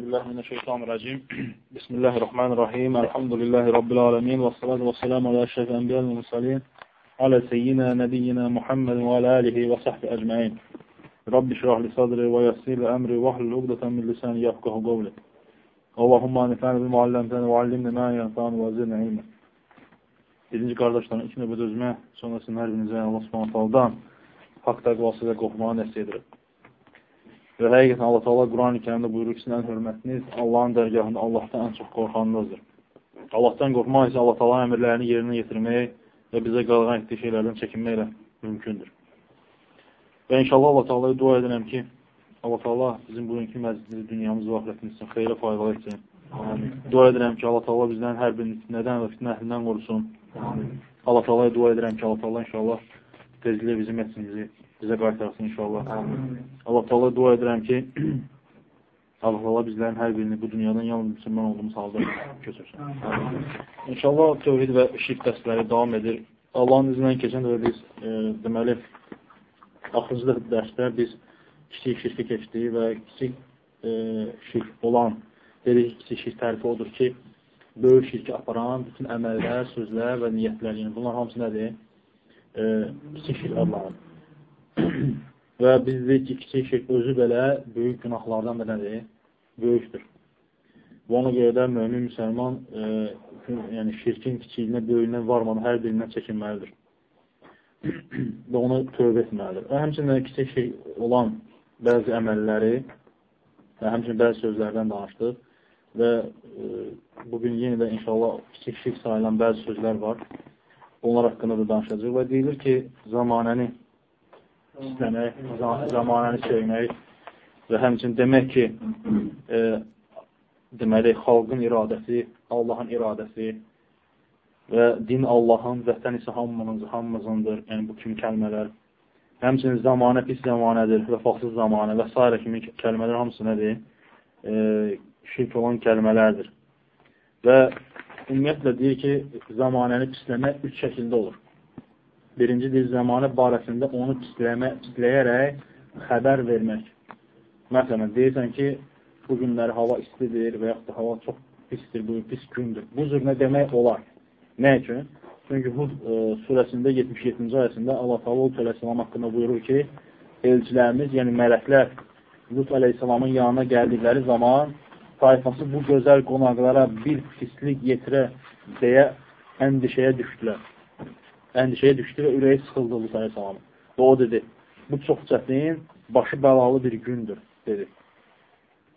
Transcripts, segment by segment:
Bismillahirrahmanirrahim. Bismillahirrahmanirrahim. Elhamdülillahi Rabbil alemin. Və salatu və selamu alə əşrəf ənbiyəl və musalin. Alə seyyina, nəbiyyina Muhammedin və alə alihi və sahbi əcməin. Rabbi şirahli sadri və yassir əmri və ahlul uqdatan min lisani yafqahu qavli. Allahumma nifəni bil mualləmtəni və allimni mə yənfəni və zirnə ilmə. Birinci qardaşların iki növbədə özümə, sonrasını hər birinizə Allah subhanət aldan haqq təqvası və qorxmağa nəsə edirəm. Və həqiqətən Allah Taala Quran-ı Kərimdə buyurur ki, sizin hörmətiniz Allahın dərgahında Allahdan ən çox qorxanınızdır. Allahdan qorxmaq isə Allah Taala əmrlərini yerinə yetirmək və bizə qalğan etdiyi şeylərdən çəkinməklə mümkündür. Və inşallah Allah Taala'ya dua edirəm ki, Allah Taala bizim bugünkü məclisimizi, dünyamız və axirətimiz üçün xeyrə faydalı etsin. Amin. Dua edirəm ki, Allah Taala bizdən hər bir fitnədən və fitnə əhlindən qorusun. Amin. Allah Taala'ya dua edirəm ki, Allah Taala inşallah tezliklə bizim məclisimizi bizə qaytarsın inşallah. Allah Taala dua edirəm ki, Allah Allah bizlərin hər birini bu dünyadan yalnız müsəlman olduğumuz halda köçürsün. İnşallah tövhid və şirk dərsləri davam edir. Allahın izni ilə keçən dəfə biz e, deməli axırıncı dərsdə biz kiçik şirki keçdik və kiçik e, şirk olan dedik kiçik şirk tərifi odur ki, böyük şirki aparan bütün əməllər, sözlər və niyyətlər, yəni bunlar hamısı nədir? E, kiçik şirk adlanır. Və biz dedik ki, kiçik şirk özü belə böyük günahlardan da nədir? Böyükdür. Və ona görə də mümin müsəlman e, yəni şirkin kiçiyinə, böyüyünə varmadan hər birindən çəkinməlidir. və onu tövbə etməlidir. Və həmçinin kiçik şey olan bəzi əməlləri və həmçinin bəzi sözlərdən danışdıq və e, bugün yenə də inşallah kiçik şirk sayılan bəzi sözlər var. Onlar haqqında da danışacaq və deyilir ki, zamanəni istəmək, zamanəni sevmək və həmçin demək ki, e, deməli, xalqın iradəsi, Allahın iradəsi və din Allahın, vətən isə hamımızın, hamımızındır. Yəni, bu kimi kəlmələr. Həmçinin zamanə pis zamanədir, vəfaqsız zamanə və s. kimi kəlmələr hamısı nədir? E, şirk olan kəlmələrdir. Və ümumiyyətlə deyir ki, zamanəni pisləmək üç şəkildə olur. Birinci dil zamanı barəsində onu pisləmə, pisləyərək xəbər vermək. Məsələn, deyirsən ki, bu günləri hava istidir və yaxud da hava çox pisdir, bu pis gündür. Bu cür nə demək olar? Nə üçün? Çünki Hud e, surəsində 77-ci ayəsində Allah Taala Lut əleyhissalam haqqında buyurur ki, elçilərimiz, yəni mələklər Lut əleyhissalamın yanına gəldikləri zaman tayfası bu gözəl qonaqlara bir pislik yetirə deyə əndişəyə düşdülər əndişəyə düşdü və ürəyi sıxıldı Lut əleyhissalamın. Və o dedi, bu çox çətin, başı bəlalı bir gündür, dedi.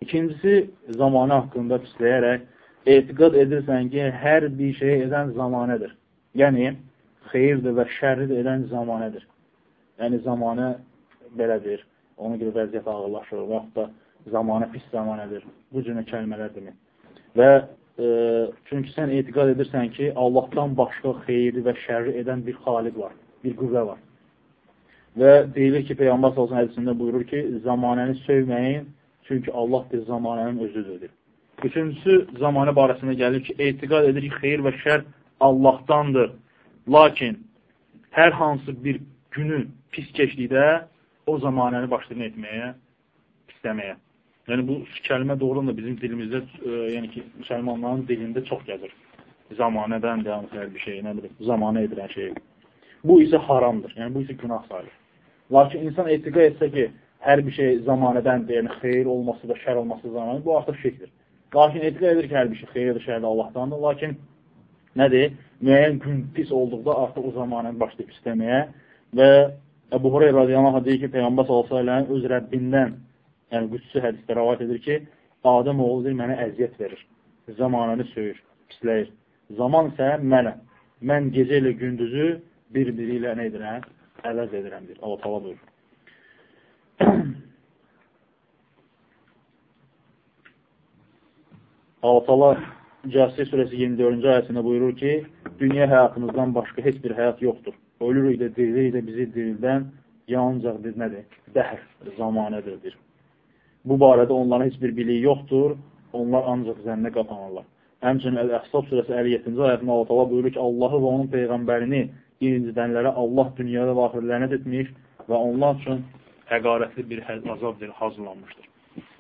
İkincisi, zamanı haqqında pisləyərək, etiqad edirsən ki, hər bir şey edən zamanədir. Yəni, xeyirdir və şərridir edən zamanədir. Yəni, zamanə belədir, ona görə vəziyyət ağırlaşır yaxud da zamanə pis zamanədir. Bu cürə kəlmələr demək. Və çünki sən etiqad edirsən ki, Allahdan başqa xeyri və şərri edən bir xaliq var, bir qüvvə var. Və deyilir ki, Peyğəmbər salsın hədisində buyurur ki, zamanəni sövməyin, çünki Allah bir zamanənin özüdür. Üçüncüsü, zamanə barəsində gəlir ki, etiqad edir ki, xeyir və şər Allahdandır. Lakin hər hansı bir günü pis keçdikdə o zamanəni başlayın etməyə, pisləməyə. Yəni, bu kəlmə doğrudan da bizim dilimizdə, e, yəni ki, müsəlmanların dilində çox gəzir. Zamanədən deyə bir şey, nə bilir, zamanə edilən şey. Bu isə haramdır, yəni bu isə günah sayılır. Lakin insan etiqə etsə ki, hər bir şey zamanədəndir, yəni xeyir olması da, şər olması zamanı, bu artıq şirkdir. Lakin etiqə edir ki, hər bir şey xeyirdir, şərdir Allahdandır. Lakin nədir? Müəyyən gün pis olduqda artıq o zamanəni başlayıb istəməyə və Əbu Hureyra radiyallahu deyir ki, Peyğəmbər s.ə.v öz Rəbbindən yəni qüdsü hədisdə rəvat edir ki, Adəm oğludur, mənə əziyyət verir, zamanını söyür, pisləyir. Zaman isə mənə. Mən gecə ilə gündüzü bir-biri ilə nə edirəm? Əvəz edirəm, deyir. Allah tala buyurur. Allah tala Cəsir surəsi 24-cü ayəsində buyurur ki, dünya həyatımızdan başqa heç bir həyat yoxdur. Ölürük də, dirilik də bizi dirildən yalnız bir nədir? Dəhr, zamanədir, deyir. Bu barədə onların heç bir biliyi yoxdur, onlar ancaq zənnə qapanırlar. Həmçinin Əl-Əhsab surəsi 57-ci ayətində Allah təala buyurur ki, Allahı və onun peyğəmbərini incidənlərə Allah dünyada və axirə lənət etmiş və onlar üçün həqarətli bir azab hazırlanmışdır.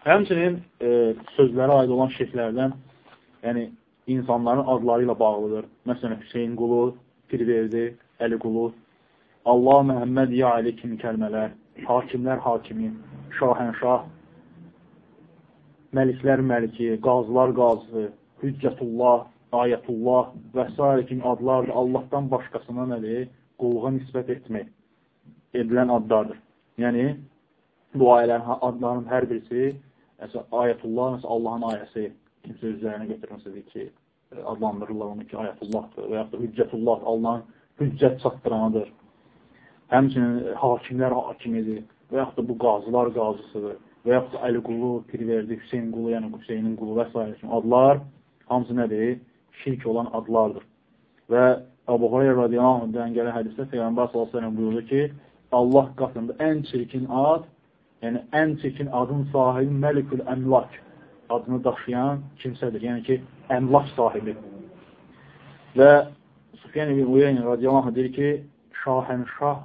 Həmçinin e, sözlərə aid olan şirklərdən, yəni insanların adları ilə bağlıdır. Məsələn, Hüseyin qulu, Pirverdi, Əli qulu, Allah, Məhəmməd, Ya Ali kimi kəlmələr, hakimlər hakimi, şahənşah, məliklər məliki, qazılar qazı, hüccətullah, ayətullah və s. kimi adlardır. Allahdan başqasına nədir? Qulluğa nisbət etmək edilən adlardır. Yəni, bu ayələrin adlarının hər birisi, məsələn, ayətullah, məsələn, Allahın ayəsi, kimsə üzlərinə götürməsidir ki, adlandırırlar onu ki, ayətullahdır və yaxud da hüccətullah, Allahın hüccət çatdıranıdır. Həmçinin hakimlər hakimidir və yaxud da bu qazılar qazısıdır və yaxud da Əli qulu, Pirverdi, Hüseyin qulu, yəni Hüseynin qulu və s. kimi adlar hamısı nədir? şirk olan adlardır. Və Əbu Hureyra radiyallahu anhdan gələn hədisdə Peyğəmbər s.ə.v buyurdu ki, Allah qatında ən çirkin ad, yəni ən çirkin adın sahibi Məlikül Əmlak adını daşıyan kimsədir. Yəni ki, əmlak sahibi. Və Sufyan ibn Uyeyni radiyallahu anh deyir ki, şahənşah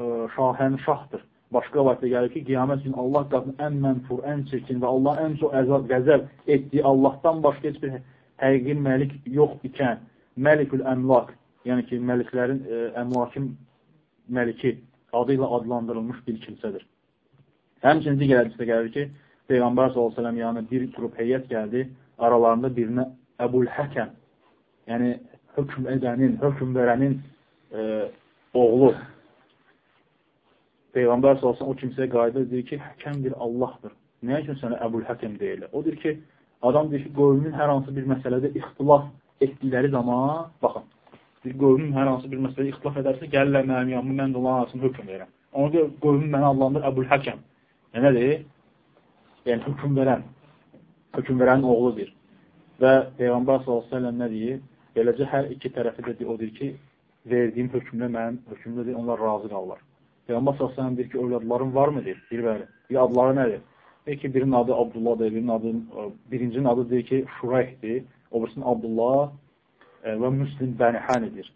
e, şahənşahdır. Başqa vaxtda gəlir ki, qiyamət üçün Allah qatında ən mənfur, ən çirkin və Allah ən çox əzab, qəzəb etdiyi Allahdan başqa heç bir həqiqi məlik yox ikən, Məlikül Əmlak, yəni ki, məliklərin ə, e, əmlakin məliki adı ilə adlandırılmış bir kimsədir. Həmçinin digər hədisdə gəlir ki, Peyğəmbər s.ə.v yanı bir qrup heyət gəldi, aralarında birinə Əbul Həkəm, yəni hökm edənin, hökm verənin ə, e, oğlu. Peyğəmbər s.ə.v o kimsəyə qayıdır, deyir ki, həkəm bir Allahdır. Nə üçün sənə Əbul Həkəm deyirlər? O deyir ki, Adam deyir ki, qövmün hər hansı bir məsələdə ixtilaf etdikləri zaman, baxın, bir qövmün hər hansı bir məsələdə ixtilaf edərsə, gəlirlər mənim yanımı, mən də onların arasında hökm verirəm. Ona görə qövmün mənə adlandır Əbul Həkəm. Yəni, nədir? Yəni, hökm verən, hökm verənin oğludur. Və Peyğəmbər s.ə.v nə deyir? Beləcə hər iki tərəfi də odur ki, verdiyim hökmlə mənim hökmlədir, onlar razı qalırlar. Peyğəmbər s.ə.v deyir ki, övladların var mıdır? Bir bəli. Bir adları nədir? Deyir ki, birinin adı Abdullahdır, birinin adı, birincinin adı deyir ki, Şurayhdir, o birisinin Abdullah e, və Müslim Bənihənidir.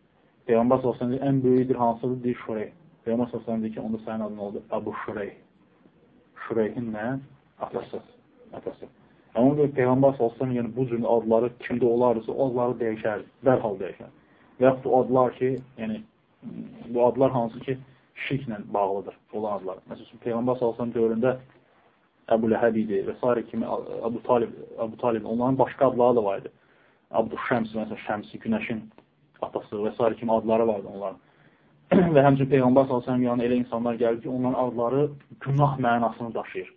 Peyğəmbər s.ə.v ən böyüdür hansıdır? Deyir Şurayh. Peyğəmbər s.ə.v deyir ki, onda sənin adın oldu Əbu Şurayh. Şurayhin nə? Atası. Atası. Amma görə Peyğəmbər s.ə.v yəni bu cür adları kimdə olarsa, adları dəyişər, dərhal dəyişər. Və yaxud adlar ki, yəni bu adlar hansı ki, şirklə bağlıdır olan adlar. Məsələn, Peyğəmbər s.ə.v dövründə Əbu Ləhəb idi və s. kimi Əbu Talib, Əbu Talib, onların başqa adları da var idi. Abdu Şəms, məsələn, Şəmsi, günəşin atası və s. kimi adları vardı onların. və həmçin Peyğəmbər s.ə.v yanına elə insanlar gəlir ki, onların adları günah mənasını daşıyır.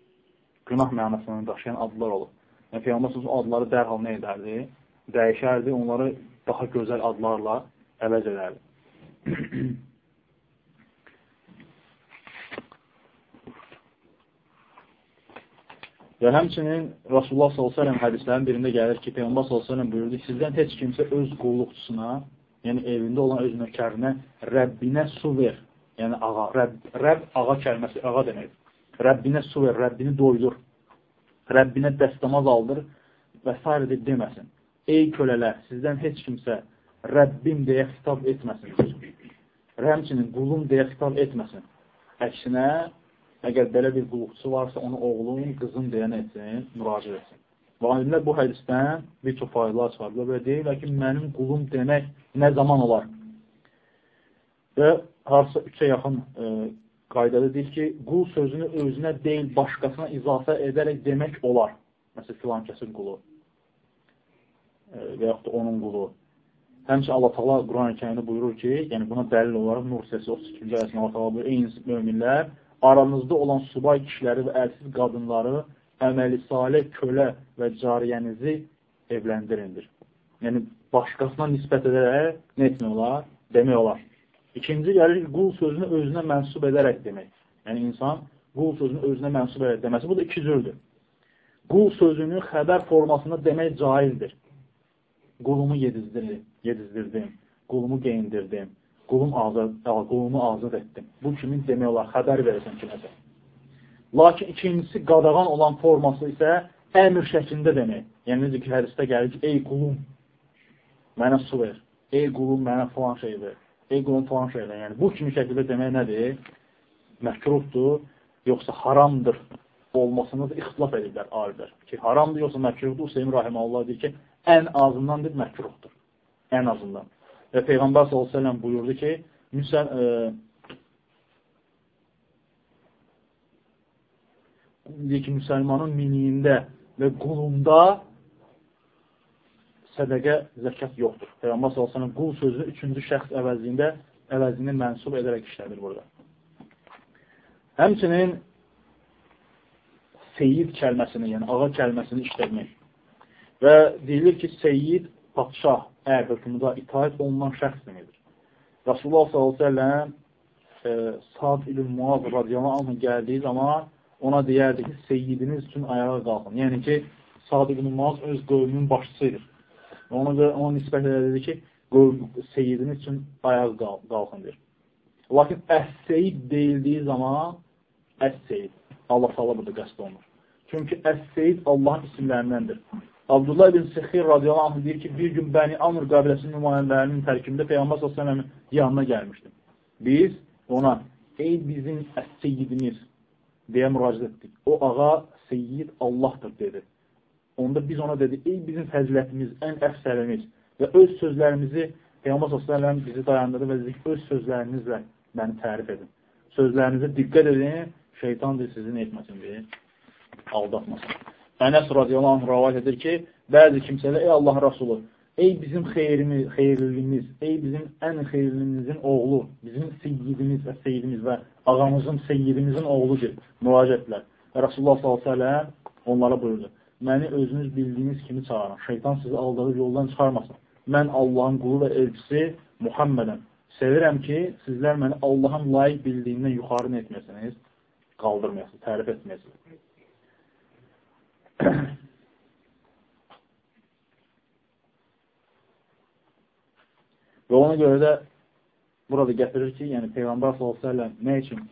Günah mənasını daşıyan adlar olur. Yəni, Peyğəmbər s.ə.v adları dərhal nə edərdi? Dəyişərdi, onları daha gözəl adlarla əvəz edərdi. Və həmçinin Rasulullah s.ə.v hədislərin birində gəlir ki, Peyğəmbər s.ə.v buyurdu sizdən heç kimsə öz qulluqçusuna, yəni evində olan öz nökərinə Rəbbinə su ver. Yəni ağa, Rəbb, Rəbb ağa kəlməsi, ağa demək. Rəbbinə su ver, Rəbbini doydur. Rəbbinə dəstəmaz aldır və s. deməsin. Ey kölələr, sizdən heç kimsə Rəbbim deyə xitab etməsin. Həmçinin qulum deyə xitab etməsin. Əksinə, Əgər belə bir qulluqçu varsa, onu oğlun, qızın deyən etsin, müraciət etsin. Və alimlər bu hədisdən bir çox faydalar çıxardılar və deyirlər ki, mənim qulum demək nə zaman olar? Və harsa üçə yaxın e, qaydada deyir ki, qul sözünü özünə deyil, başqasına izafə edərək demək olar. Məsələn, filan kəsin qulu e, və yaxud da onun qulu. Həmçə Allah Taala Quran-ı Kərimdə buyurur ki, yəni buna dəlil olaraq Nur surəsi 32-ci ayəsində Allah Taala buyurur: "Ey möminlər, aranızda olan subay kişiləri və əlsiz qadınları, əməli salih kölə və cariyənizi evləndirindir. Yəni, başqasına nisbət edərək nə etmək olar? Demək olar. İkinci gəlir qul sözünü özünə mənsub edərək demək. Yəni, insan qul sözünü özünə mənsub edərək deməsi. Bu da iki cürdür. Qul sözünü xəbər formasında demək caizdir. Qulumu yedizdirdim, yedizdirdim, qulumu geyindirdim, qulum azad, qulumu azad etdim. Bu kimin demək olar, xəbər verəsən kiməsə. Lakin ikincisi qadağan olan forması isə əmr şəklində demək. Yəni, necə ki, hədisdə gəlir ki, ey qulum, mənə su ver. Ey qulum, mənə falan şey ver. Ey qulum, falan şey ver. Yəni, bu kimi şəkildə demək nədir? Məhkrufdur, yoxsa haramdır. olmasını da ixtilaf edirlər alimlər. Ki, haramdır, yoxsa məkruhdur. Hüseyin Rahim Allah deyir ki, ən azından deyir, məkruhdur. Ən azından. Və Peyğəmbər s.ə.v buyurdu ki, müsən, e, deyir ki, müsəlmanın miniyində və qulunda sədəqə, zəkat yoxdur. Peyğəmbər s.ə.v qul sözü üçüncü şəxs əvəzliyində əvəzini mənsub edərək işlədir burada. Həmçinin seyid kəlməsini, yəni ağa kəlməsini işlətmək. Və deyilir ki, seyid patşah, hökmüda itaət olunan şəxs deməkdir. Rasulullah s.ə.v e, Sad ibn Muaz radiyallahu anh gəldiyi zaman ona deyərdi ki, seyidiniz üçün ayağa qalxın. Yəni ki, Sad ibn Muaz öz qövmünün başçısıdır. Ona görə ona nisbət edirdi ki, seyidiniz üçün ayağa qalxın deyir. Lakin əs-seyid deyildiyi zaman əs-seyid Allah sala burada qəsd olunur. Çünki Əs-Seyd Allahın isimlərindəndir. Abdullah ibn Sexir radiyallahu anh deyir ki, bir gün Bəni Amr qabiləsinin nümayəndələrinin tərkibində Peyğəmbər s.ə.v-in yanına gəlmişdim. Biz ona, ey bizim əs-seyyidimiz deyə müraciət etdik. O ağa seyyid Allahdır dedi. Onda biz ona dedi, ey bizim fəzilətimiz, ən əfsərimiz və öz sözlərimizi Peyğəmbər s.ə.v bizi dayandırdı və dedik, öz sözlərinizlə məni tərif edin. Sözlərinizə diqqət edin, şeytandır sizin etməsindir, aldatmasın. Ənəs radiyallahu anh rəvayət edir ki, bəzi kimsələr, ey Allah Rasulü, ey bizim xeyrimiz, xeyirlimiz, ey bizim ən xeyirlimizin oğlu, bizim seyyidimiz və seyyidimiz və ağamızın, seyyidimizin oğludur, müraciətlər. Və Rasulullah s.ə.v onlara buyurdu, məni özünüz bildiyiniz kimi çağırın, şeytan sizi aldadıb yoldan çıxarmasın. Mən Allahın qulu və elçisi Muhammedəm. Sevirəm ki, sizlər məni Allahın layiq bildiyindən yuxarı etməsiniz qaldırmayasınız, tərif etməyəsiniz. Və ona görə də burada gətirir ki, yəni Peyğəmbər s.ə.v nə üçün e,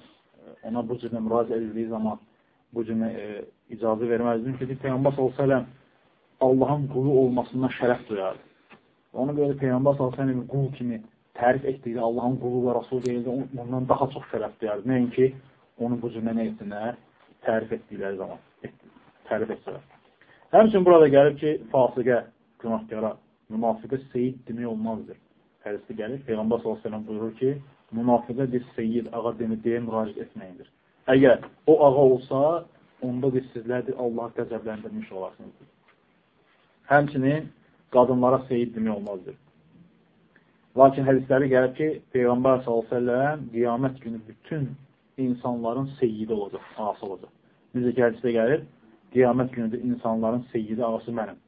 ona bu cürlə müraciə edildiyi zaman bu cürlə e, icazə verməzdir. Çünki Peyğəmbər s.ə.v Allahın qulu olmasından şərəf duyardı. Ona görə Peyğəmbər s.ə.v qul kimi tərif etdikdə Allahın qulu və Rasul deyildi, ondan daha çox şərəf duyardı. Nəinki onu bu cürlə nə etsinlər? Tərif etdikləri zaman. Tərif etsələr. Həmçin burada gəlib ki, fasiqə, günahkara, münafiqə seyid demək olmazdır. Hədisdə gəlir, Peyğəmbər s.ə.v buyurur ki, münafiqə bir seyid, ağa deyə müraciət etməyindir. Əgər o ağa olsa, onda biz sizlərdir, Allah qəzəbləndirmiş olarsınız. Həmçinin qadınlara seyid demək olmazdır. Lakin hədisləri gəlib ki, Peyğəmbər s.ə.v qiyamət günü bütün insanların seyyidi olacaq, ağası olacaq. Necə ki, hədisdə gəlir, qiyamət günündə insanların seyyidi ağası mənəm.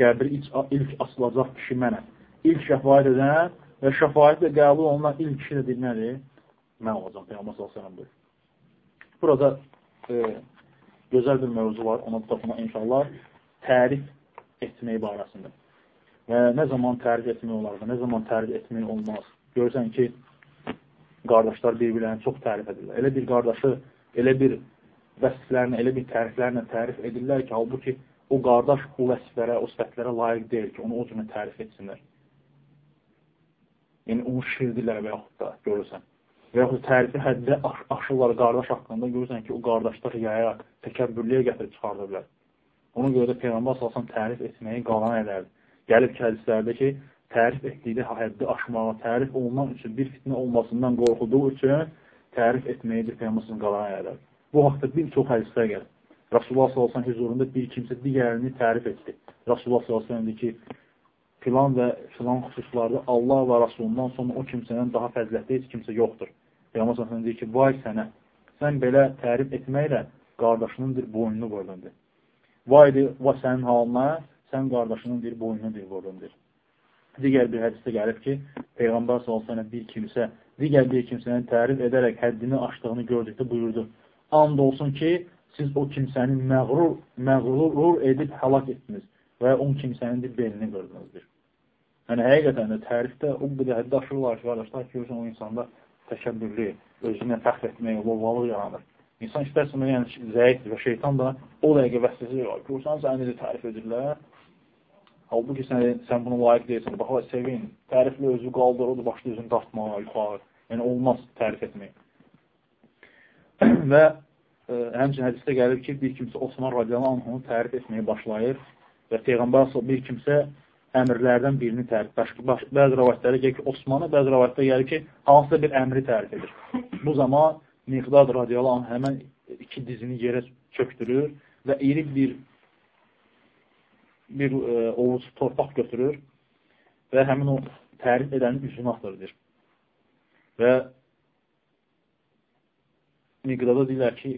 Qəbir ilk, asılacaq kişi mənəm. İlk şəfayət edən və şəfayət də qəbul olunan ilk kişi də deyilməli, mən olacaq, Peyğəmbər s.ə.v buyur. Burada e, gözəl bir mövzu var, ona tutaqma inşallah, tərif etmək barəsində. Və nə zaman tərif etmək olar və nə zaman tərif etmək olmaz. Görürsən ki, qardaşlar bir-birlərini çox tərif edirlər. Elə bir qardaşı, elə bir vəsiflərini, elə bir təriflərlə tərif edirlər ki, halbuki o qardaş o vəsiflərə, o sifətlərə layiq deyil ki, onu o cürə tərif etsinlər. Yəni, onu şirdirlər və yaxud da görürsən. Və yaxud tərifi həddə aş aşırlar qardaş haqqında görürsən ki, o qardaşlar yaya, təkəbbürlüyə gətirib çıxardırlar. Ona görə də Peyğəmbər salsam tərif etməyi qalan edərdi. Gəlib ki, hədislərdə ki, tərif etdikdə həddi aşmağa, tərif olunan üçün bir fitnə olmasından qorxulduğu üçün tərif etməyi bir Peyğəmbərin qalan edər. Bu haqda bir çox hədislər gəlir. Rasulullah sallallahu huzurunda bir kimsə digərini tərif etdi. Rasulullah dedi ki, filan və filan xüsuslarda Allah və Rasulundan sonra o kimsədən daha fəzilətli heç kimsə yoxdur. Peyğəmbər sallallahu deyir ki, vay sənə, sən belə tərif etməklə qardaşının bir boynunu vurdundur. Vaydır, va sənin halına, sən qardaşının bir boynunu bir vurdundur. Digər bir hədisdə gəlib ki, Peyğəmbər s.ə.v bir kimsə, digər bir kimsənin tərif edərək həddini aşdığını gördükdə buyurdu. And olsun ki, siz o kimsəni məğrur, məğrur edib həlak etdiniz və o kimsənin bir belini qırdınızdır. Yəni, həqiqətən də tərifdə o qədər həddi aşırırlar ki, qardaşlar, görürsən o insanda təkəbbürlü, özünə fəxr etmək, lovalıq yaranır. İnsan istərsən, yəni zəifdir və şeytan da o dəqiqə vəsvəsə var. Görürsən, səni necə tərif edirlər, Halbuki sən, sən bunu layiq deyilsən. Bax, sevin, tərifli özü qaldır, odur, başlı özünü dartmağa, yuxarı. Yəni, olmaz tərif etmək. Və e, həmçin hədisdə gəlir ki, bir kimsə Osman radiyallahu anhunu tərif etməyə başlayır və Peyğəmbər bir kimsə əmrlərdən birini tərif, başqa, baş, bəzi rəvayətlərdə gəlir ki, Osmanı, bəzi rəvayətlərdə gəlir ki, hansısa bir əmri tərif edir. Bu zaman Miqdad radiyallahu anh həmən iki dizini yerə çöktürür və iri bir bir e, ovuc torpaq götürür və həmin o tərif edənin üzünü atırdır. Və Miqdada deyirlər ki,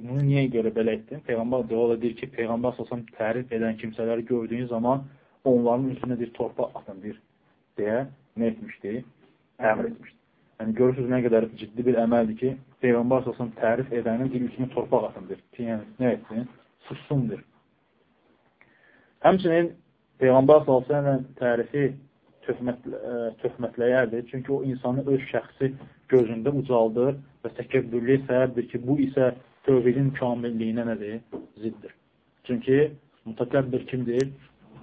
bunu niyə görə belə etdin? Peyğəmbər devala deyir ki, Peyğəmbər səsəm tərif edən kimsələri gördüyün zaman onların üzünə bir torpaq atın, bir deyə nə etmişdi? Əmr etmişdi. Yəni, görürsünüz nə qədər ciddi bir əməldir ki, Peyğəmbər səsəm tərif edənin bir üzünə torpaq atındır. Ki, yəni, nə etsin? Sussundur. Həmçinin Peyğəmbər s.ə.v tərifi töhmət, ə, töhmətləyərdir. Çünki o insanı öz şəxsi gözündə ucaldır və təkəbbürlü səbəbdir ki, bu isə tövhidin kamilliyinə nədir? Ziddir. Çünki mütəkəbbir kimdir?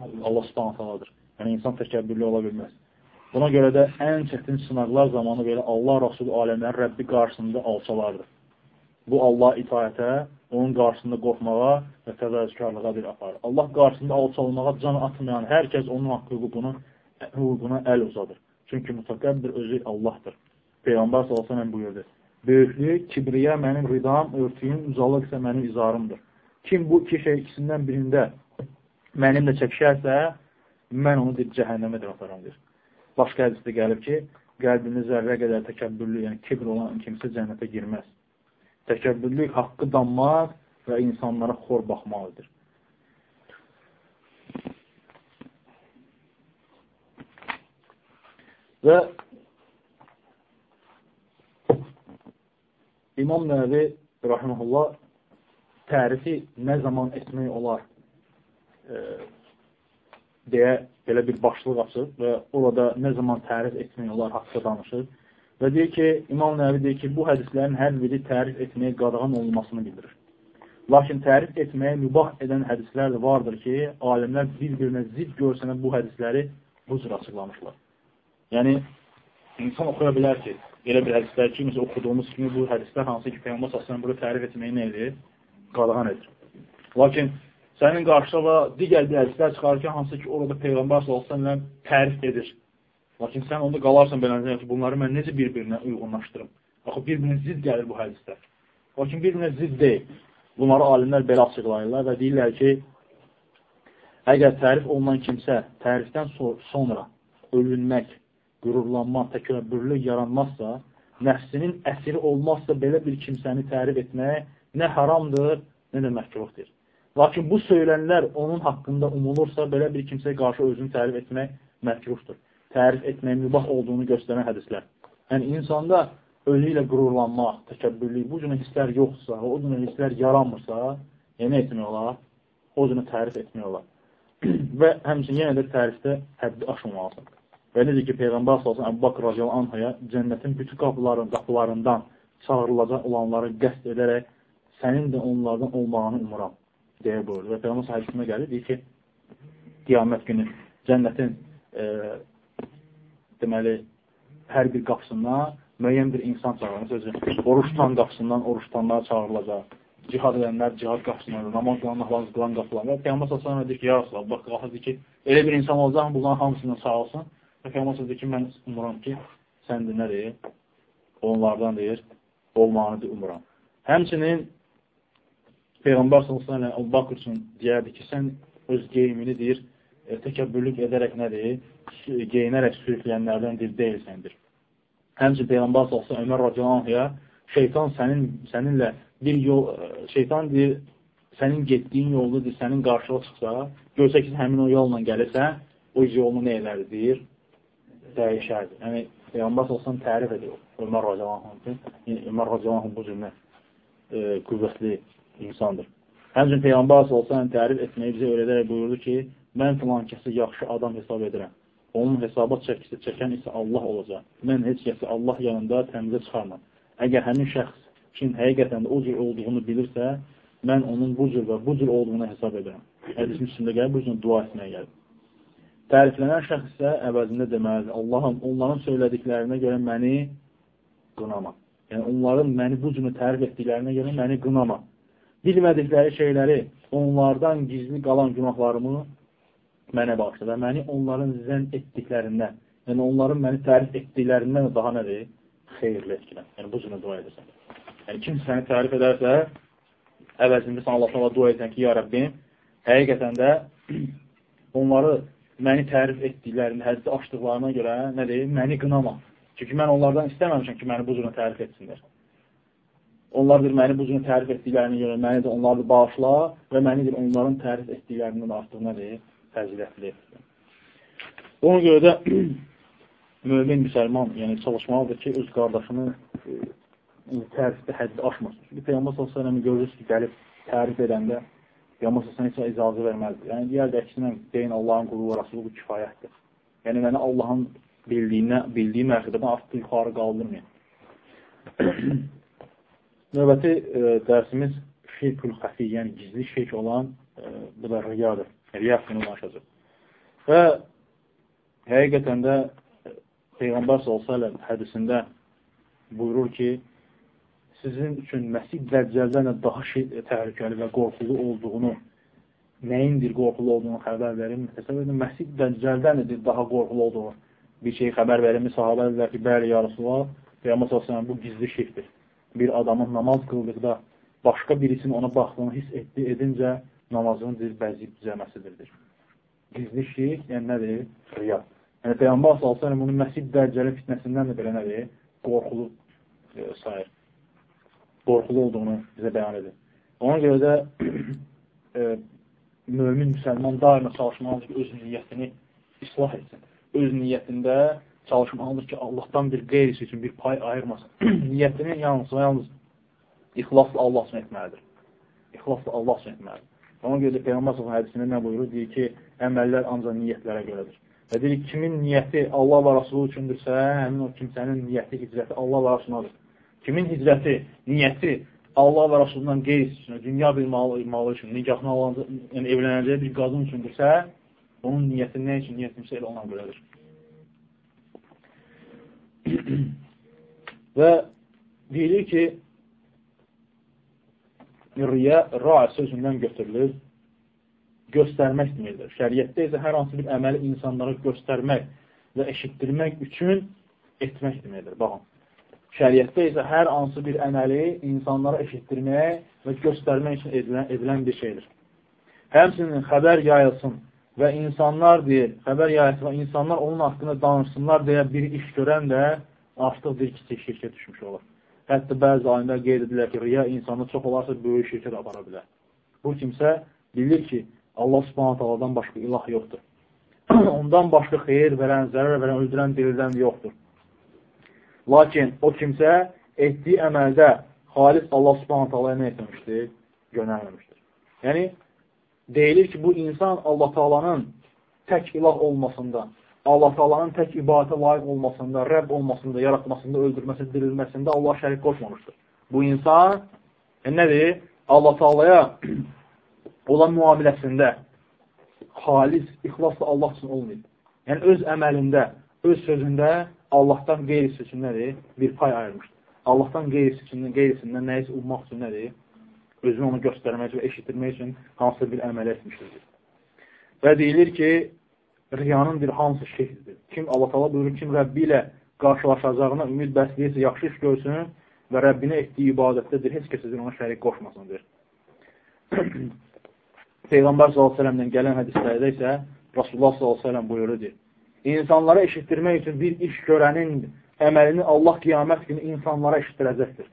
Allah subhanətəladır. Yəni, insan təkəbbürlü ola bilməz. Buna görə də ən çətin sınaqlar zamanı belə Allah Rasulü aləmlərin Rəbbi qarşısında alçalardır. Bu Allah itayətə, onun qarşısında qorxmağa və təvəzzükarlığa bir aparır. Allah qarşısında alçalmağa can atmayan hər kəs onun haqqı hüququnu hüququna əl uzadır. Çünki mütəqəbbir özü Allahdır. Peyğəmbər s.ə.v buyurdu. Böyüklük, kibriyə mənim ridam, örtüyüm, uzalıq isə mənim izarımdır. Kim bu iki şey ikisindən birində mənimlə çəkişərsə, mən onu deyib cəhənnəmə atarımdır. Başqa hədisdə gəlib ki, qəlbində zərrə qədər təkəbbürlü, yəni kibr olan kimsə cənnətə girməz. Təkəbbürlük haqqı danmaq və insanlara xor baxmalıdır. Və İmam Nəvi rahiməhullah tərifi nə zaman etmək olar e, deyə belə bir başlıq açır və orada nə zaman tərif etmək olar haqqında danışır. Və deyir ki, İmam Nəvi deyir ki, bu hədislərin hər biri tərif etməyə qadağan olmasını bildirir. Lakin tərif etməyə mübah edən hədislər də vardır ki, alimlər bir-birinə zid görsənə bu hədisləri bu cür açıqlamışlar. Yəni, insan oxuya bilər ki, elə bir hədislər ki, məsələn, oxuduğumuz kimi bu hədislər hansı ki, Peyyambas Aslan burada tərif etməyi nə edir? Qadağan edir. Lakin sənin qarşıda digər bir hədislər çıxarır ki, hansı ki, orada Peyğəmbər sallallahu tərif edir. Lakin sən onda qalarsan beləcə ki, bunları mən necə bir-birinə uyğunlaşdırım? Axı, bir-birinə zid gəlir bu hədislər. Lakin bir-birinə zid deyil. Bunları alimlər belə açıqlayırlar və deyirlər ki, əgər tərif olunan kimsə tərifdən sonra övünmək, qürurlanma, təkəbbürlük yaranmazsa, nəfsinin əsiri olmazsa belə bir kimsəni tərif etmək nə haramdır, nə də məhkruhdur. Lakin bu söylənlər onun haqqında umulursa, belə bir kimsəyə qarşı özünü tərif etmək məhkruhdur. Tərif etmək mübah olduğunu göstərən hədislər. Yəni, insanda özü ilə qürurlanmaq, təkəbbürlük, bu cünə hisslər yoxsa, o cünə hisslər yaranmırsa, yəni etmək olar, o cünə tərif etmək olar. Və həmçin yenə də tərifdə həddi aşılmalıdır. Və necə ki, Peyğəmbər salsın Əbu Bakr radiyallahu anhaya cənnətin bütün qapıların, qapılarından çağırılacaq olanları qəst edərək sənin də onlardan olmağını umuram deyə buyurdu. Və Peyğəmbər sahibisində gəlir, deyir ki, qiyamət günü cənnətin e, deməli, hər bir qapısından müəyyən bir insan çağırılır. Sözü, oruç tutan qapısından oruç tutanlar çağırılacaq. Cihad edənlər cihad qapısından, namaz qılan, namaz qılan qapılar. Və Peyğəmbər sallallahu deyir ki, ya Rasulullah, bax, qalxır ki, elə bir insan olacaq, bunların hamısından çağılsın Peyğəmbər sözü ki, mən umuram ki, sən də nə deyir? Onlardan deyir, olmağını umuram. Həmçinin Peyğəmbər s.ə.v Əbu Bakr üçün deyərdi ki, sən öz geyimini deyir, e, təkəbbürlük edərək nə deyir? Geyinərək sürükləyənlərdən deyir, deyilsəndir. Həmçin Peyğəmbər s.ə.v Ömər radiyallahu şeytan sənin, səninlə bir yol, e, şeytan deyir, sənin getdiyin yolda deyir, sənin qarşıya çıxsa, görsə ki, həmin o yolla gəlirsən, o yolunu nə edər deyir? Dəyişərdir. Yəni, Peyğəmbər olsan tərif edir Ömər Racalanhın ki, Ömər Racalanhın bu cümlə e, qüvvətli insandır. Həmçin Peyğəmbər olsan tərif etməyi bizə öyrədərək buyurdu ki, mən filan kəsi yaxşı adam hesab edirəm. Onun hesabat çəkisi çəkən isə Allah olacaq. Mən heç kəsi Allah yanında təmizə çıxarmam. Əgər həmin şəxs kim həqiqətən də o cür olduğunu bilirsə, mən onun bu cür və bu cür olduğunu hesab edirəm. Hədis müslümdə gəlir, bu cür dua etməyə gəlir. Təriflənən şəxs isə əvəzində deməlidir, Allahım, onların söylədiklərinə görə məni qınama. Yəni, onların məni bu cümlə tərif etdiklərinə görə məni qınama. bilmədikləri şeyləri, onlardan gizli qalan günahlarımı mənə bağışla və məni onların zən etdiklərindən, yəni onların məni tərif etdiklərindən daha nədir? Xeyirli etkilən. Yəni, bu cürə dua edirsən. Yəni, kim səni tərif edərsə, əvəzində sən Allah dua edirsən ki, ya Rəbbim, həqiqətən də onları məni tərif etdiklərini, həddi açdıqlarına görə nə deyim, məni qınama. Çünki mən onlardan istəməmişəm ki, məni bu cürə tərif etsinlər. Onlar bir məni bu cürə tərif etdiklərini görə məni də onları bağışla və məni bir onların tərif etdiklərindən artıq nədir? Fəzilətli. Ona görə də mümin müsəlman, yəni çalışmalıdır ki, öz qardaşını e, tərifdə həddi aşmasın. Çünki Peyğəmbər s.ə.v görürüz ki, gəlib tərif edəndə Peyğəmbər səsən heç icazə verməzdi. Yəni, deyərdə əksinə deyin Allahın qulu və Rasulü kifayətdir. Yəni, məni Allahın bildiyinə, bildiyi mərtəbədən artıq yuxarı qaldırmayın. Növbəti e, dərsimiz şirkül xəfi, yəni gizli şirk olan, e, bu da riyadır. Riya haqqını danışacaq. Və həqiqətən də Peyğəmbər s.ə.v hədisində buyurur ki, sizin üçün Məsih Dəccəldən daha şey, təhlükəli və qorxulu olduğunu, nəyindir qorxulu olduğunu xəbər. Təsəvvür edin, Məsih Dəccəldən daha qorxulu olduğunu bir şey xəbər verilmi sahabə dedilər ki, bəli, ya Rasulullah, Peyğəmbər sallallahu bu gizli şirkdir. Bir adamın namaz qıldıqda başqa birisinin ona baxdığını hiss etdi, edincə namazını dil bəziyib düzəməsidir. Gizli şirk, yəni nədir? Riya. Yəni Peyğəmbər sallallahu əleyhi bunu Məsih Dəccəlin fitnəsindən də belə nədir? Qorxulu e, sayır qorxulu olduğunu bizə bəyan edir. Ona görə də e, mömin müsəlman daima çalışmalıdır ki, öz niyyətini islah etsin. Öz niyyətində çalışmalıdır ki, Allahdan bir qeyrisi üçün bir pay ayırmasın. niyyətini yalnız yalnız ixlasla Allah üçün etməlidir. İxlasla Allah üçün etməlidir. Ona görə də Peyğəmbər sallallahu hədisində nə buyurur? Deyir ki, əməllər ancaq niyyətlərə görədir. Və deyir, kimin niyyəti Allah və Rasulü üçündürsə, həmin o kimsənin niyyəti, hicrəti Allah və Rasulunadır. Kimin hicrəti, niyyəti Allah və Rasulundan qeyris üçün, dünya bir malı, malı üçün, nikahını alınca, yəni evlənəcəyi bir qadın üçündürsə, onun niyyəti nə üçün niyyətimsə elə ona görədir. və deyilir ki, riyə ra sözündən götürülür, göstərmək deməkdir. Şəriətdə isə hər hansı bir əməli insanlara göstərmək və eşitdirmək üçün etmək deməkdir. Baxın, Şəriətdə isə hər hansı bir əməli insanlara eşitdirmək və göstərmək üçün edilən, edilən bir şeydir. Həmsinin xəbər yayılsın və insanlar deyir, xəbər yayılsın və insanlar onun haqqında danışsınlar deyə bir iş görən də artıq bir kiçik şirkə düşmüş olur. Hətta bəzi alimlər qeyd edirlər ki, riya insanda çox olarsa böyük şirkə də apara bilər. Bu kimsə bilir ki, Allah subhanət aladan başqa ilah yoxdur. Ondan başqa xeyir verən, zərər verən, öldürən, dirildən yoxdur. Lakin o kimsə etdiyi əməldə xalis Allah subhanət alaya nə etməmişdir? Yönəlməmişdir. Yəni, deyilir ki, bu insan Allah Taalanın tək ilah olmasında, Allah Taalanın tək ibadətə layiq olmasında, Rəbb olmasında, yaratmasında, öldürməsində, dirilməsində Allah şərik qoşmamışdır. Bu insan e, nədir? Allah Taalaya olan müamiləsində xalis, ixlasla Allah üçün olmayıb. Yəni, öz əməlində, öz sözündə Allahdan qeyrisi üçün nədir? Bir pay ayırmışdır. Allahdan qeyrisi üçün, qeyrisindən nəyisə ummaq üçün nədir? Özünü onu göstərmək üçün, eşitdirmək üçün hansısa bir əməl etmişdir. Və deyilir ki, riyanın bir hansı şəkildir. Kim Allah təala buyurur, kim Rəbbi ilə qarşılaşacağına ümid bəsləyirsə, yaxşı iş görsün və Rəbbinə etdiyi ibadətdədir, heç kəs ona şərik qoşmasındır. Peyğəmbər s.ə.v-dən gələn hədislərdə isə Rasulullah s.ə.v buyurur, insanlara eşitdirmək üçün bir iş görənin əməlini Allah qiyamət günü insanlara eşitdirəcəkdir.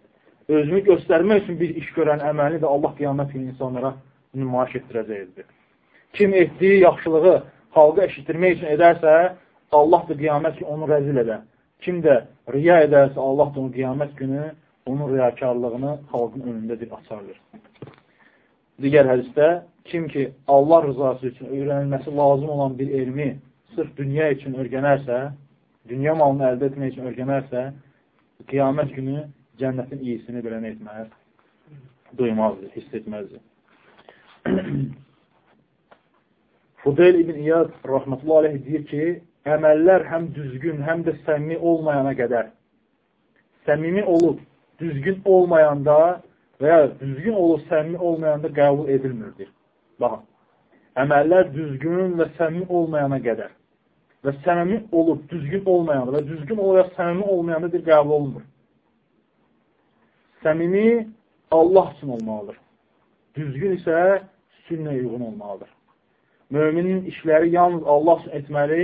Özünü göstərmək üçün bir iş görən əməlini də Allah qiyamət günü insanlara nümayiş etdirəcəkdir. Kim etdiyi yaxşılığı xalqa eşitdirmək üçün edərsə, Allah da qiyamət günü onu rəzil edər. Kim də riya edərsə, Allah da onu qiyamət günü onun riyakarlığını xalqın önündədir, açardır. Digər hədisdə, kim ki, Allah rızası üçün öyrənilməsi lazım olan bir elmi sırf dünya üçün örgənərsə, dünya malını əldə etmək üçün örgənərsə, qiyamət günü cənnətin iyisini belə nə etməz? Duymazdır, hiss etməzdir. Fudeyl ibn İyad rahmetullahi aleyh deyir ki, əməllər həm düzgün, həm də səmimi olmayana qədər, səmimi olub, düzgün olmayanda və ya düzgün olub səmimi olmayanda qəbul edilmirdir. Baxın, əməllər düzgün və səmimi olmayana qədər və səmimi olub düzgün olmayanda və düzgün olaraq səmimi olmayanda bir qəbul olunmur. Səmimi Allah üçün olmalıdır. Düzgün isə sünnə uyğun olmalıdır. Müminin işləri yalnız Allah üçün etməli,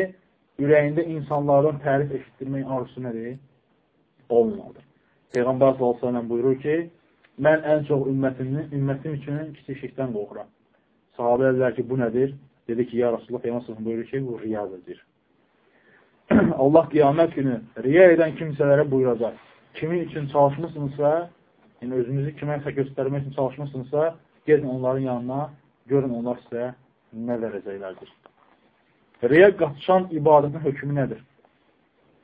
ürəyində insanlardan tərif eşitdirmək arzusu nədir? Olmalıdır. Peyğəmbər s.ə.v buyurur ki, mən ən çox ümmətimin, ümmətim üçün kiçik şirkdən qorxuram. Sahabə ki, bu nədir? Dedi ki, ya Rasulullah Peyğəmbər buyurur ki, bu riyadır. Allah qiyamət günü riya edən kimsələrə buyuracaq. Kimin üçün çalışmışsınızsa, yəni özünüzü kiməsə göstərmək üçün çalışmışsınızsa, gedin onların yanına, görün onlar sizə nə verəcəklərdir. Riya qatışan ibadətin hökmü nədir?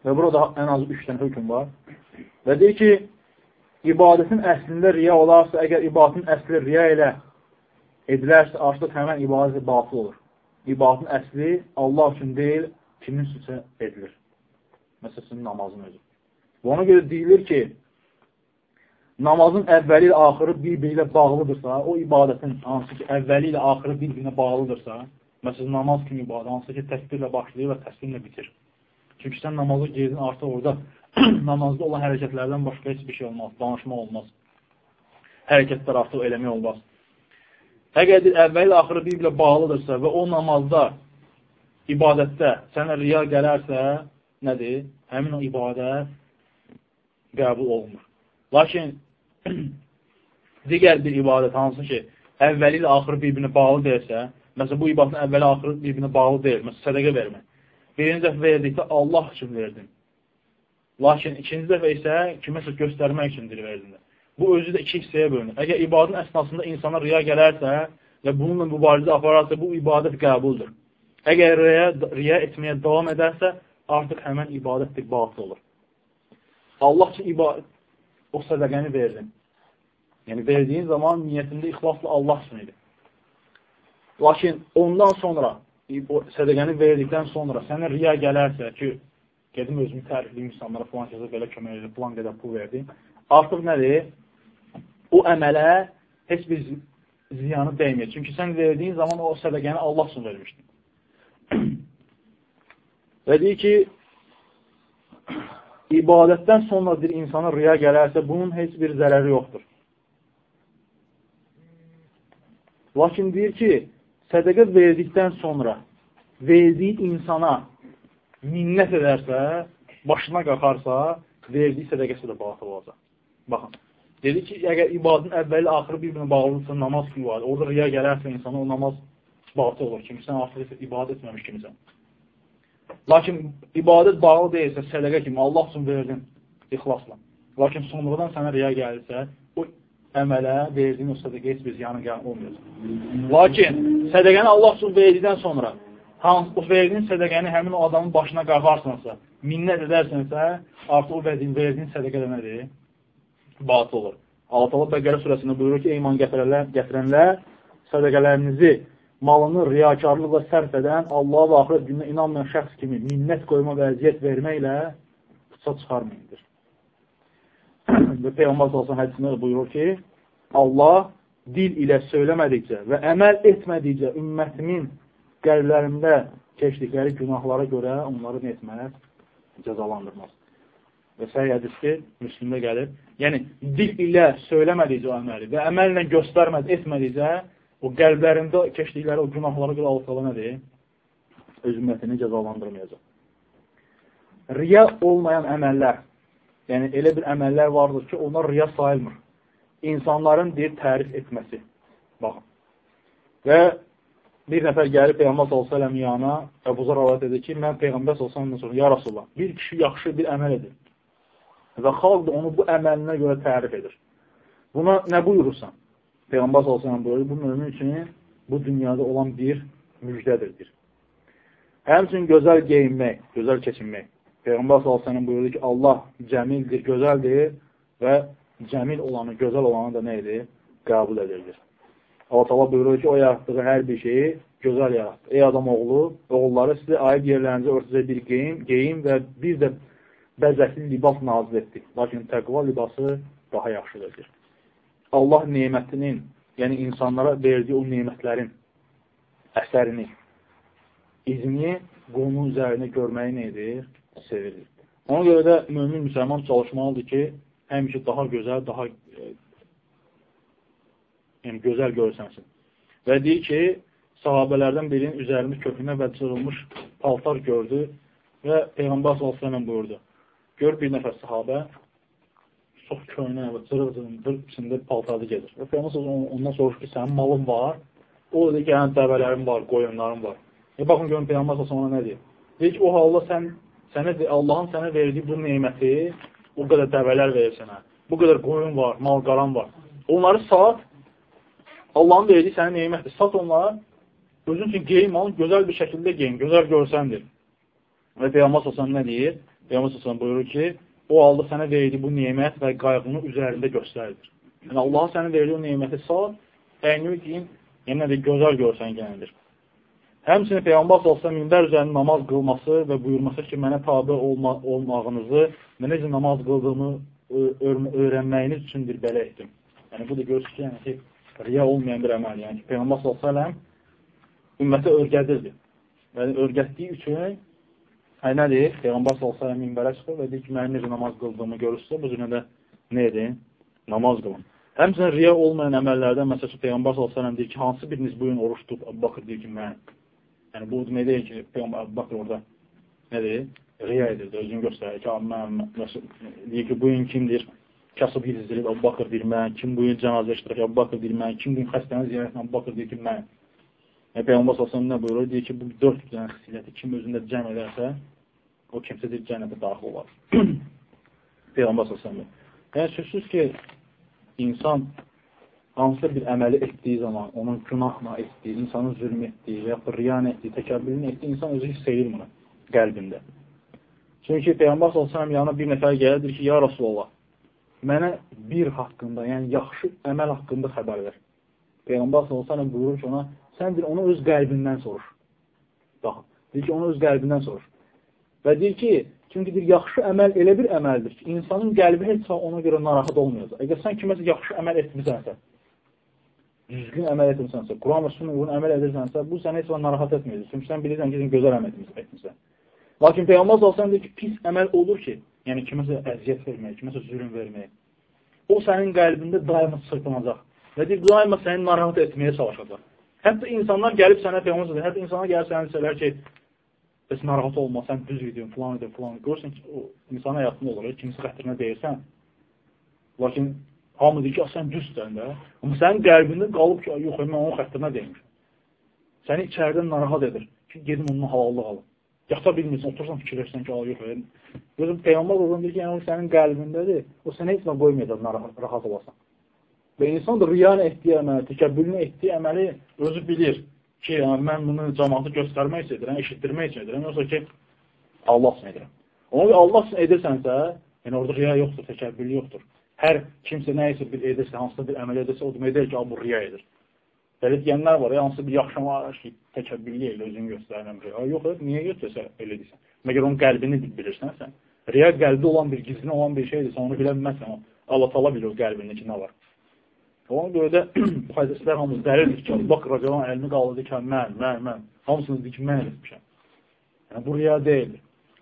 Və burada ən az üç dənə hökm var. Və deyir ki, ibadətin əslində riya olarsa, əgər ibadətin əsli riya ilə edilərsə, artıq həmən ibadət batıl olur. İbadətin əsli Allah üçün deyil, kimin üçün edilir? Məsələn, namazın özü. Və ona görə deyilir ki, namazın əvvəli ilə axırı bir-biri ilə bağlıdırsa, o ibadətin hansı ki, əvvəli ilə axırı bir-birinə bağlıdırsa, məsələn, namaz kimi ibadət, hansı ki, təsbirlə başlayır və təsbirlə bitir. Çünki sən namazı girdin, artıq orada namazda olan hərəkətlərdən başqa heç bir şey olmaz, danışmaq olmaz. Hərəkətlər artıq eləmək olmaz. Əgər əvvəl axırı bir-birlə bağlıdırsa və o namazda, ibadətdə sənə riya gələrsə, nədir? Həmin o ibadət qəbul olunur. Lakin digər bir ibadət hansı ki, əvvəli ilə axırı bir-birinə bağlı deyilsə, məsələn, bu ibadətin əvvəli axırı bir-birinə bağlı deyil, məsələn, sədəqə vermək. Birinci dəfə verdikdə Allah üçün verdin. Lakin ikinci dəfə isə kiməsə göstərmək üçündür verdin. Bu özü də iki hissəyə bölünür. Əgər ibadətin əsnasında insana riya gələrsə və bununla mübarizə apararsa, bu ibadət qəbuldur. Əgər riya, riya etməyə davam edərsə, artıq həmən ibadətdir, batıl olur. Allah üçün ibadət, o sədəqəni verdin. Yəni, verdiyin zaman niyyətində ixlasla Allah üçün idi. Lakin ondan sonra, o sədəqəni verdikdən sonra sənə riya gələrsə ki, gedim özümü tərifliyim insanlara, filan kəsə belə kömək edir, filan qədər pul verdim. Artıq nədir? o əmələ heç bir ziyanı dəymir. Çünki sən verdiyin zaman o sədəqəni Allah üçün vermişdin. Və deyir ki, ibadətdən sonra bir insana riya gələrsə, bunun heç bir zərəri yoxdur. Lakin deyir ki, sədəqə verdikdən sonra verdiyi insana minnət edərsə, başına qalxarsa, verdiyi sədəqəsi də batıl olacaq. Baxın. Dedi ki, əgər ibadın əvvəli, axırı bir-birinə bağlıdırsa, namaz kimi var. Orada riya gələrsə insana o namaz batıl olur kimi. Sən artıq ibadət etməmiş kimisən. Lakin ibadət bağlı deyilsə, sədəqə kimi Allah üçün verdin ixlasla. Lakin sonradan sənə riya gəlirsə, o əmələ verdiyin o sədəqə heç bir ziyanı gəl olmayacaq. Lakin sədəqəni Allah üçün verdikdən sonra hansı o verdiyin sədəqəni həmin o adamın başına qalxarsansa, minnət edərsənsə, artıq o verdiyin, verdiyin sədəqə də nədir? batıl olur. Allah Bəqərə surəsində buyurur ki, iman gətirənlər, gətirənlər sədəqələrinizi malını riyakarlıqla sərf edən, Allah və axirət gününə inanmayan şəxs kimi minnət qoyma və əziyyət verməklə qısa çıxarmayındır. və Peyğəmbər salsan hədisində buyurur ki, Allah dil ilə söyləmədikcə və əməl etmədikcə ümmətimin qəlblərində keçdikləri günahlara görə onları etməz? Cəzalandırmaz. Və səhih hədisdir, müslümdə gəlir. Yəni, dil ilə söyləmədikcə əməli və əməllə göstərməz, etmədikcə o qəlblərində keçdikləri o günahlara görə Allah nədir? Öz ümmətini cəzalandırmayacaq. Riya olmayan əməllər, yəni elə bir əməllər vardır ki, onlar riya sayılmır. İnsanların deyir, tərif etməsi. Baxın. Və bir nəfər gəlib Peyğəmbər s.ə.v yana Əbu Zar rəvayət edir ki, mən Peyğəmbər s.ə.v sonra, ya Rasulullah, bir kişi yaxşı bir əməl edir Və xalq da onu bu əməlinə görə tərif edir. Buna nə buyurursan? Peyğəmbər s.ə.v buyurur, bu mümin üçün bu dünyada olan bir müjdədirdir. Həmçin gözəl geyinmək, gözəl keçinmək. Peyğəmbər s.ə.v buyurdu ki, Allah cəmildir, gözəldir və cəmil olanı, gözəl olanı da nə edir? Qəbul edirdir. Allah Allah buyurur ki, o yaratdığı hər bir şeyi gözəl yaratdı. Ey adam oğlu, oğulları sizə ayıb yerlərinizə örtücə bir geyim, geyim və bir də bəzəkli libas nazil etdik. Lakin təqva libası daha yaxşıdır. Allah nemətinin, yəni insanlara verdiyi o nemətlərin əsərini, izini qulunun üzərində görməyi nə edir? Sevilir. Ona görə də mümin müsəlman çalışmalıdır ki, həmişə daha gözəl, daha e, yəni gözəl görsənsin. Və deyir ki, sahabələrdən birinin üzərində köpünə və cırılmış paltar gördü və Peyğəmbər s.ə.v buyurdu. Gör bir nəfər sahabə çox köynə və cırıq-cırıq içində paltarda gedir. Və Peyğəmbər ondan soruşur ki, sənin malın var? O dedi ki, yəni dəvələrim var, qoyunlarım var. E, baxın, görün Peyğəmbər ona nə deyir? Deyir ki, o halda sən, sənə, Allahın sənə verdiyi bu neyməti, o qədər dəvələr verir sənə, bu qədər qoyun var, mal-qaran var. Onları sat, Allahın verdiyi sənə neymətdir. Sat onları, özün üçün geyim alın, gözəl bir şəkildə geyin, gözəl görsəndir. Və Peyğəmbər sallallahu nə deyir? Peyğəmbər buyurur ki, o halda sənə verdiyi bu nemət və qayğını üzərində göstərir. Yəni Allah sənə verdiyi o neməti sat, əyni giyin, yəni də gözəl görsən gəlindir. Həmçinin Peyğəmbər sallallahu minbər üzərində namaz qılması və buyurması ki, mənə tabe olma, olmağınızı, mən necə namaz qıldığımı öyrənməyiniz üçündür belə etdim. Yəni bu da görürsünüz ki, yəni ki, riya olmayan bir əməl. Yəni ki, Peyğəmbər s.ə.v ümmətə örgədirdi. Yəni, örgətdiyi üçün hə, nədir? Peyğəmbər s.ə.v minbərə çıxır və deyir ki, mənim necə namaz qıldığımı görürsə, bu cürə də nə edin? Namaz qılın. Həmçinin riya olmayan əməllərdən, məsələn, Peyğəmbər s.ə.v deyir ki, hansı biriniz bu gün oruç tutub, Əbu Bakır deyir ki, mən. Yəni, bu demək deyir ki, Peyğəmbər Əbu Bakır orada nədir? Riya edirdi, özünü göstərir ki, mən, deyir ki, bu gün kimdir? kasıb yedizdirib, Əbu Bakır deyir, mən, kim bu gün cənazə iştirak, Əbu Bakır deyir, mən, kim bu gün xəstəni ziyarətlə, Əbu Bakır deyir ki, mən. Yəni, Peyğəmbər sallallahu nə buyurur? Deyir ki, bu dörd dənə xüsusiyyəti kim özündə cəm edərsə, o kimsə deyir, cənnətə daxil olar. Peyğəmbər sallallahu Yəni, sözsüz ki, insan hansısa bir əməli etdiyi zaman, onun günahla etdiyi, insanın zülm etdiyi, yaxud riyan etdiyi, təkəbbülünü etdiyi, insan özü hiss edir bunu qəlbində. Çünki Peyğəmbər sallallahu yanına bir nəfər gəlir, ki, ya Rasulallah, mənə bir haqqında, yəni yaxşı əməl haqqında xəbər ver. Peyğəmbər s.ə.v buyurur ki, ona, sən bir onu öz qəlbindən soruş. Baxın, deyir ki, onu öz qəlbindən soruş. Və deyir ki, çünki bir yaxşı əməl elə bir əməldir ki, insanın qəlbi heç ona görə narahat olmayacaq. Əgər sən kiməsə yaxşı əməl etmisənsə, düzgün əməl etmisənsə, Quran və sünnə uyğun əməl edirsənsə, bu səni heç vaxt narahat etməyəcək. Çünki sən bilirsən ki, gözəl əməl etmisən. Lakin Peyğəmbər sallallahu deyir ki, pis əməl olur ki, yəni kiməsə əziyyət vermək, kiməsə zülm vermək. O sənin qəlbində daima sırtlanacaq və deyir, daima səni narahat etməyə çalışacaq. Hətta insanlar gəlib sənə Peyğəmbər hətta insanlar gəlib sənə desələr ki, bəs narahat olma, sən düz idin, filan idin, filan. Görürsən ki, o insan həyatında olur, kimsə xətrinə deyirsən. Lakin hamı deyir ki, sən düzsən də. Amma sənin qəlbində qalıb ki, yox, mən onun xətrinə deymişəm. Səni içəridən narahat edir ki, gedim ondan halallıq alım. Yata bilmirsən, otursan fikirləşsən ki, yox, Gözüm Peyğəmbər oğlum deyir ki, yəni o sənin qəlbindədir, o sənə heç nə qoymayacaq rahat olasan. Və insan da riyan etdiyi əməli, təkəbbülünü etdiyi əməli özü bilir ki, yəni, mən bunu cəmatı göstərmək üçün edirəm, eşitdirmək üçün edirəm, yoxsa ki, Allah üçün edirəm. Ona görə Allah üçün edirsənsə, yəni orada riya yoxdur, təkəbbül yoxdur. Hər kimsə nə isə bir edirsə, hansısa bir əməl edirsə, o demək deyil ki, bu riya edir. Belə deyənlər var, hansı bir yaxşı var ki, təkəbbürlü elə özünü göstərirəm yox, niyə götürsə elə deyirsən? Məgər onun qəlbini bilirsən sən. Riya qəlbdə olan bir, gizlin olan bir şeydir, sən onu bilə bilməzsən. Allah tala bilir o qəlbində ki, nə var. Ona görə də bu hədislər hamısı dəlildir ki, bak radiyalan əlini qaldırdı ki, mən, mən, mən. Hamısını deyir ki, mən etmişəm. Yəni, bu riya.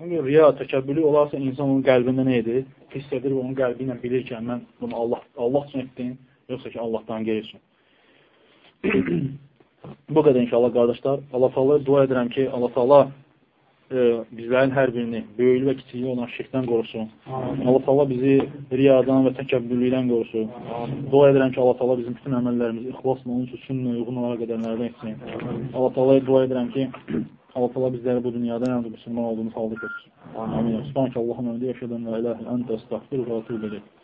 Ona görə riya təkəbbürlü olarsa, insan onun qəlbində nə edir? Hiss edir və onun qəlbi ilə bilir ki, mən bunu Allah, Allah üçün etdim, yoxsa ki, Allahdan qeyrisin. Bu qədər inşallah qardaşlar. Allah Taala dua edirəm ki, Allah Taala e, bizlərin hər birini böyüklü və kiçikli olan şirkdən qorusun. Allah Taala bizi riyadan və təkəbbürlükdən qorusun. Dua edirəm ki, Allah Taala bizim bütün əməllərimizi ixlasla onun üçün sünnə uyğun olaraq edənlərdən etsin. Allah Taala'ya dua edirəm ki, Allah Taala bizləri bu dünyada yəni müsəlman olduğumuz halda götürsün. Amin. Subhanallah, Allahumma və əşhədu en la ilahe ente estağfiruke və etûbü ileyk.